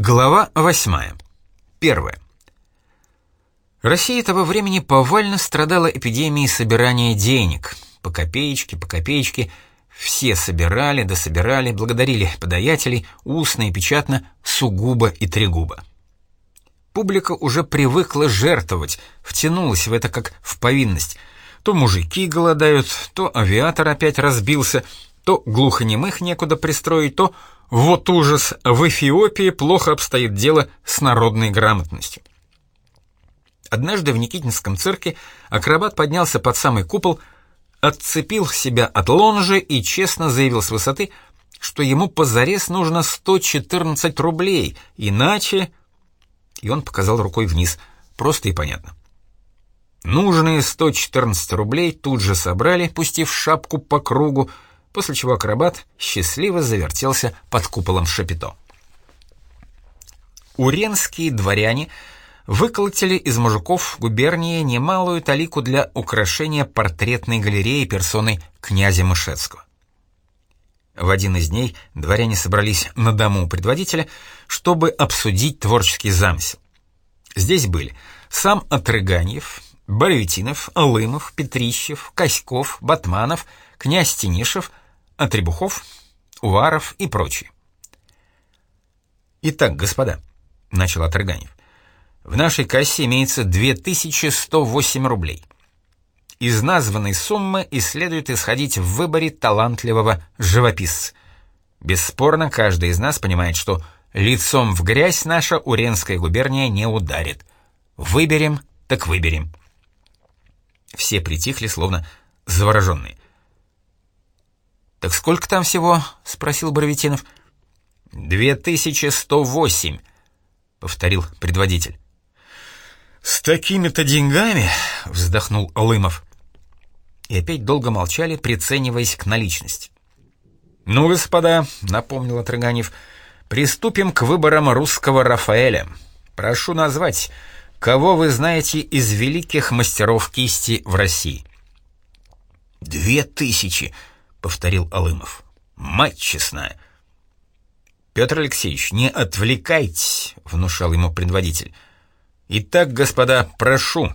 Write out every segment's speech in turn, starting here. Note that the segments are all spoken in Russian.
Глава 8. Первое. Россия того времени повально страдала эпидемией собирания денег. По копеечке, по копеечке. Все собирали, дособирали, благодарили подаятелей, устно и печатно, сугубо и трегубо. Публика уже привыкла жертвовать, втянулась в это как в повинность. То мужики голодают, то авиатор опять разбился, то глухонемых некуда пристроить, то вот ужас, в Эфиопии плохо обстоит дело с народной грамотностью. Однажды в Никитинском цирке акробат поднялся под самый купол, отцепил себя от лонжи и честно заявил с высоты, что ему позарез нужно 114 рублей, иначе... И он показал рукой вниз, просто и понятно. Нужные 114 рублей тут же собрали, пустив шапку по кругу, после чего акробат счастливо завертелся под куполом Шапито. Уренские дворяне выколотили из мужиков губернии немалую талику для украшения портретной галереи персоной князя Мышецкого. В один из дней дворяне собрались на дому предводителя, чтобы обсудить творческий замысел. Здесь были сам Отрыганьев, Боровитинов, Алымов, Петрищев, Коськов, Батманов, князь Тенишев — а Требухов, Уваров и прочие. «Итак, господа», — начал Отрыганев, — «в нашей кассе имеется 2108 рублей. Из названной суммы и следует исходить в выборе талантливого живописца. Бесспорно, каждый из нас понимает, что лицом в грязь наша Уренская губерния не ударит. Выберем, так выберем». Все притихли, словно завороженные. «Так сколько там всего?» — спросил Боровитинов. «Две тысячи сто восемь», — повторил предводитель. «С такими-то деньгами?» — вздохнул Алымов. И опять долго молчали, прицениваясь к наличности. «Ну, господа», — напомнил Отрыганев, — «приступим к выборам русского Рафаэля. Прошу назвать, кого вы знаете из великих мастеров кисти в России?» «Две тысячи!» — повторил Алымов. «Мать честная!» «Петр Алексеевич, не отвлекайтесь!» — внушал ему предводитель. «Итак, господа, прошу!»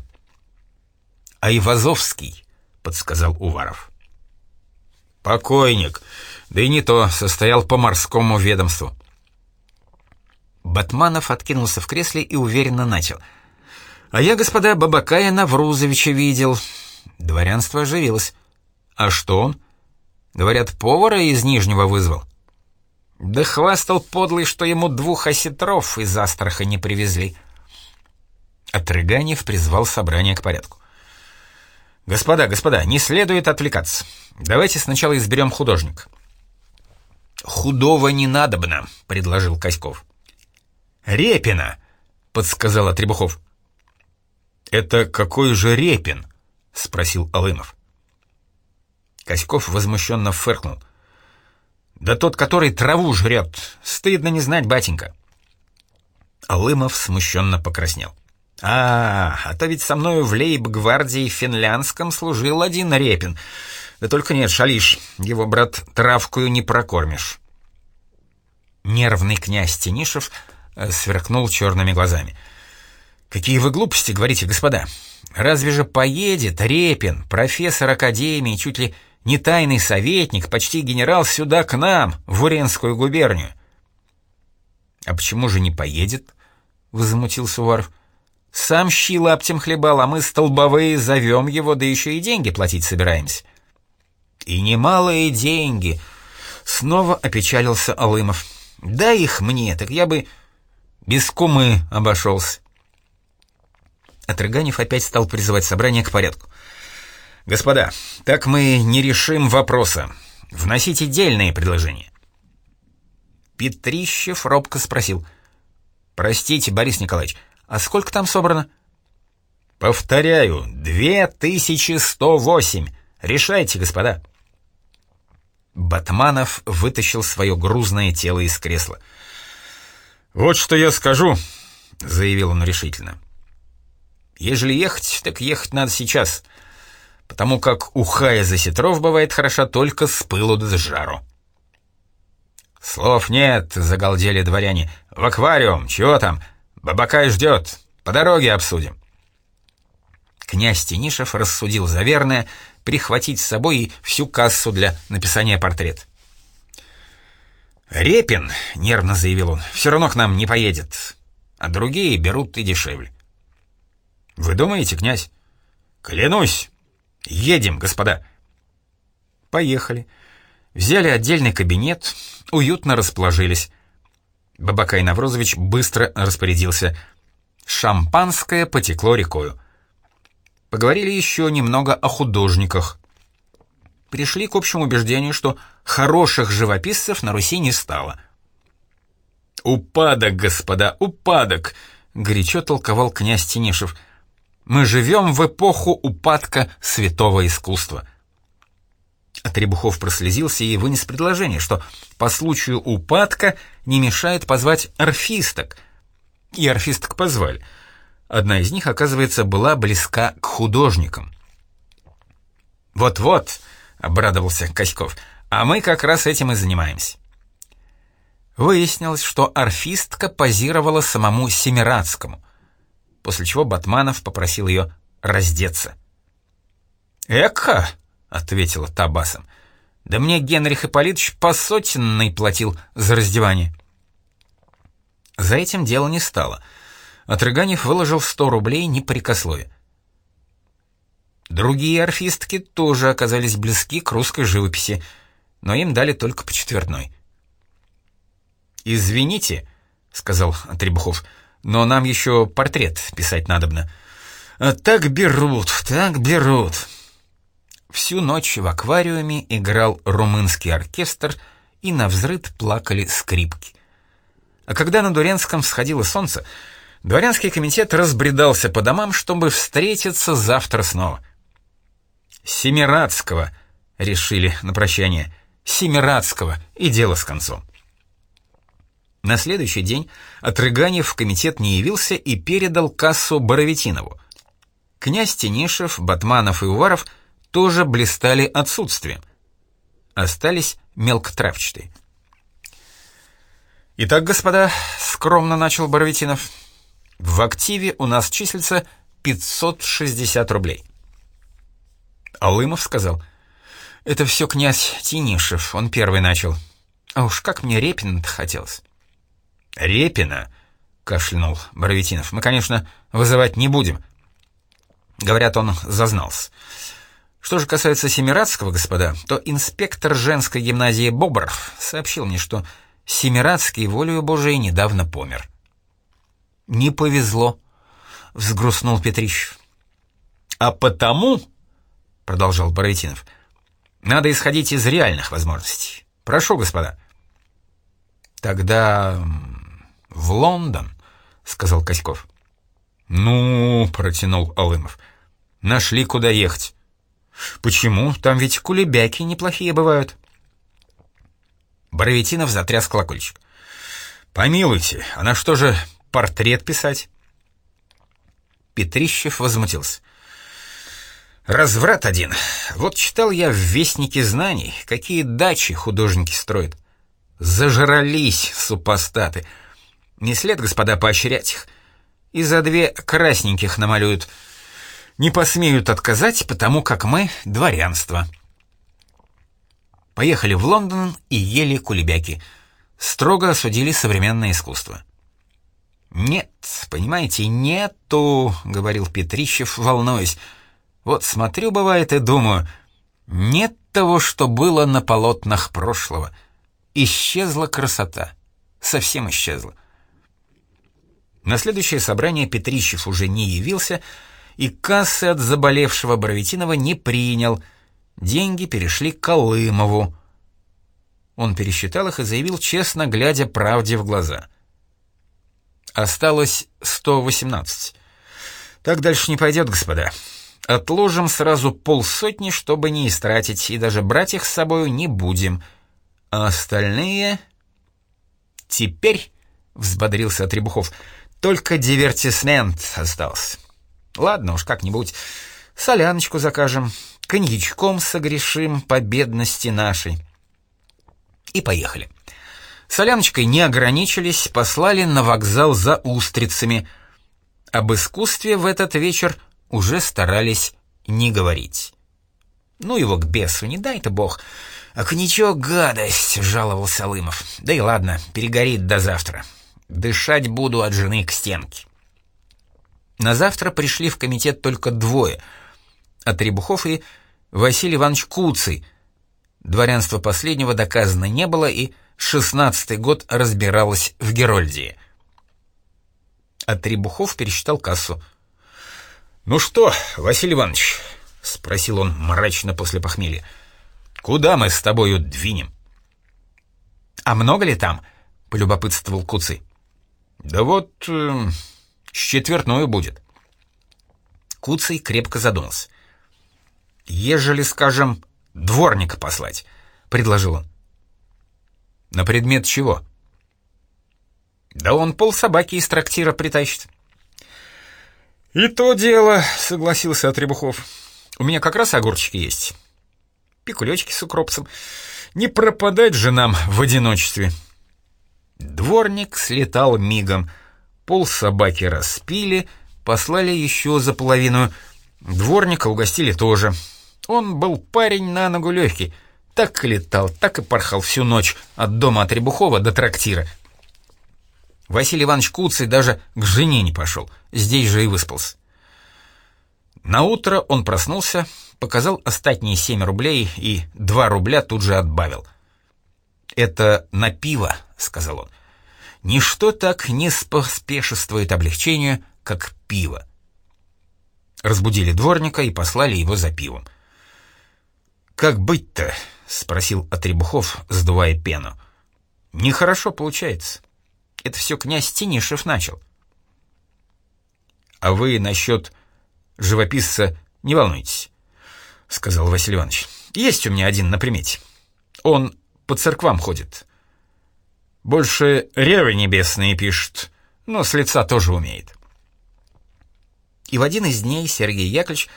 «Айвазовский!» — подсказал Уваров. «Покойник, да и не то, состоял по морскому ведомству». Батманов откинулся в кресле и уверенно начал. «А я, господа, Бабакая Наврузовича видел». Дворянство оживилось. «А что он?» Говорят, повара из Нижнего вызвал. Да хвастал подлый, что ему двух осетров из Астраха не привезли. Отрыганев призвал собрание к порядку. «Господа, господа, не следует отвлекаться. Давайте сначала изберем художника». «Худого не надобно», — предложил Коськов. «Репина», — подсказал Требухов. «Это какой же Репин?» — спросил Алымов. Коськов возмущенно фыркнул. «Да тот, который траву жрет. Стыдно не знать, батенька». Алымов смущенно покраснел. «А, а то ведь со мною в лейб-гвардии финляндском служил один Репин. Да только нет, шалиш, его, брат, травкую не прокормишь». Нервный князь Тенишев э, сверкнул черными глазами. «Какие вы глупости говорите, господа! Разве же поедет Репин, профессор академии, чуть ли не тайный советник, почти генерал сюда к нам, в Уренскую губернию. «А почему же не поедет?» — возмутился Уваров. «Сам щи лаптем хлебал, а мы столбовые зовем его, да еще и деньги платить собираемся». «И немалые деньги!» — снова опечалился Алымов. «Дай их мне, так я бы без кумы обошелся». Отрыганев опять стал призывать собрание к порядку. «Господа, так мы не решим вопроса. Вносите дельные предложения». Петрищев робко спросил. «Простите, Борис Николаевич, а сколько там собрано?» «Повторяю, 2108. Решайте, господа». Батманов вытащил свое грузное тело из кресла. «Вот что я скажу», — заявил он решительно. «Ежели ехать, так ехать надо сейчас потому как уха из осетров бывает хороша только с пылу да с жару. «Слов нет!» — загалдели дворяне. «В аквариум! Чего там? Бабакай ждет! По дороге обсудим!» Князь Тенишев рассудил за верное прихватить с собой и всю кассу для написания портрет. «Репин», — нервно заявил он, — «все равно к нам не поедет, а другие берут и дешевле». «Вы думаете, князь?» «Клянусь! Едем, господа!» Поехали. Взяли отдельный кабинет, уютно расположились. Бабакай Наврозович быстро распорядился. Шампанское потекло рекою. Поговорили еще немного о художниках. Пришли к общему убеждению, что хороших живописцев на Руси не стало. «Упадок, господа, упадок!» — горячо толковал князь Тенишев. «Мы живем в эпоху упадка святого искусства». Требухов прослезился и вынес предложение, что по случаю упадка не мешает позвать орфисток. И орфисток позвали. Одна из них, оказывается, была близка к художникам. «Вот-вот», — обрадовался Коськов, — «а мы как раз этим и занимаемся». Выяснилось, что орфистка позировала самому Семирадскому, после чего Батманов попросил ее раздеться. «Эка!» ответила та басом. «Да мне Генрих Ипполитович по сотенной платил за раздевание». За этим дело не стало. Отрыганев выложил сто рублей непрекословие. Другие орфистки тоже оказались близки к русской живописи, но им дали только по четвертной. «Извините», — сказал Требухов, — «но нам еще портрет писать надобно». «А так берут, так берут». Всю ночь в аквариуме играл румынский оркестр, и на взрыд плакали скрипки. А когда на Дуренском всходило солнце, дворянский комитет разбредался по домам, чтобы встретиться завтра снова. «Семирадского», — решили на прощание, — «Семирадского» и дело с концом. На следующий день Отрыганев в комитет не явился и передал кассу Боровитинову. Князь Тенишев, Батманов и Уваров — тоже блистали отсутствием. Остались мелкотравчатые. «Итак, господа», — скромно начал Боровитинов, — «в активе у нас числится 560 рублей». Алымов сказал, «Это все князь Тинишев, он первый начал. А уж как мне Репина-то хотелось». «Репина?» — кашлянул Боровитинов. «Мы, конечно, вызывать не будем». Говорят, он зазнался. Что же касается Семирадского, господа, то инспектор женской гимназии Бобр сообщил мне, что Семирадский волею Божией недавно помер. «Не повезло», — взгрустнул Петрищев. «А потому», — продолжал Барайтинов, — «надо исходить из реальных возможностей. Прошу, господа». «Тогда в Лондон», — сказал Коськов. «Ну», — протянул Алымов, — «нашли, куда ехать». «Почему? Там ведь кулебяки неплохие бывают». Боровитинов затряс колокольчик. «Помилуйте, а на что же портрет писать?» Петрищев возмутился. «Разврат один. Вот читал я в Вестнике знаний, какие дачи художники строят. Зажрались супостаты. Не след, господа, поощрять их. И за две красненьких намалюют — не посмеют отказать, потому как мы — дворянство. Поехали в Лондон и ели кулебяки. Строго осудили современное искусство. «Нет, понимаете, нету», — говорил Петрищев, волнуясь. «Вот смотрю, бывает, и думаю, нет того, что было на полотнах прошлого. Исчезла красота. Совсем исчезла». На следующее собрание Петрищев уже не явился, — и кассы от заболевшего Боровитинова не принял. Деньги перешли к Колымову. Он пересчитал их и заявил, честно глядя правде в глаза. Осталось 118. Так дальше не пойдет, господа. Отложим сразу полсотни, чтобы не истратить, и даже брать их с собою не будем. А остальные... Теперь, — взбодрился Требухов, — только дивертисмент остался. Ладно уж, как-нибудь. Соляночку закажем, коньячком согрешим по бедности нашей. И поехали. Соляночкой не ограничились, послали на вокзал за устрицами. Об искусстве в этот вечер уже старались не говорить. «Ну его к бесу, не дай-то бог!» «Ах, ничего, гадость!» — жаловался Лымов. «Да и ладно, перегорит до завтра. Дышать буду от жены к стенке». На завтра пришли в комитет только двое — Отребухов и Василий Иванович Куцый. Дворянство последнего доказано не было, и шестнадцатый год разбиралось в Герольдии. Отребухов пересчитал кассу. «Ну что, Василий Иванович?» — спросил он мрачно после похмелья. «Куда мы с тобою двинем?» «А много ли там?» — полюбопытствовал Куцый. «Да вот, э, с четвертную будет». Куцый крепко задумался. «Ежели, скажем, дворника послать», — предложил он. «На предмет чего?» «Да он пол собаки из трактира притащит». «И то дело», — согласился Отребухов. «У меня как раз огурчики есть. Пикулечки с укропцем. Не пропадать же нам в одиночестве». Дворник слетал мигом. Пол собаки распили, послали еще за половину. Дворника угостили тоже. Он был парень на ногу легкий. Так летал, так и порхал всю ночь от дома от Рябухова до трактира. Василий Иванович Куцый даже к жене не пошел, здесь же и выспался. На утро он проснулся, показал остатние семь рублей и два рубля тут же отбавил. «Это на пиво», — сказал он. «Ничто так не споспешествует облегчению, как пиво». Разбудили дворника и послали его за пивом. «Как быть-то?» — спросил Отребухов, сдувая пену. «Нехорошо получается. Это все князь Тинишев начал». «А вы насчет живописца не волнуйтесь», — сказал Василий Иванович. «Есть у меня один на примете. Он по церквам ходит. Больше ревы небесные пишет, но с лица тоже умеет». И в один из дней Сергей Яковлевич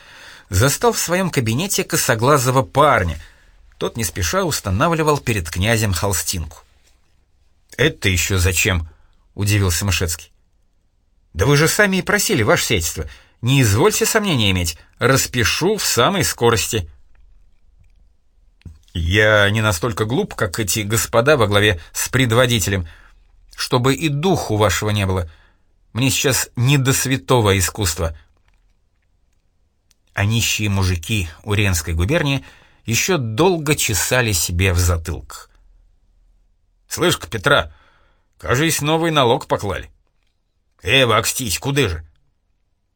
застал в своем кабинете косоглазого парня. Тот не спеша устанавливал перед князем холстинку. «Это еще зачем?» — удивился Мышецкий. «Да вы же сами и просили, ваше сельство. Не извольте сомнения иметь. Распишу в самой скорости». «Я не настолько глуп, как эти господа во главе с предводителем, чтобы и духу вашего не было. Мне сейчас не до святого искусства» а нищие мужики Уренской губернии еще долго чесали себе в затылках. «Слышь-ка, Петра, кажись, новый налог поклали». «Э, вакстись, куда же?»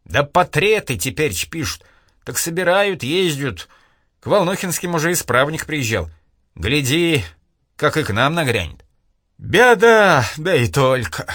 «Да патреты теперь пишут, так собирают, ездят. К Волнохинским уже исправник приезжал. Гляди, как и к нам нагрянет». «Беда, да и только».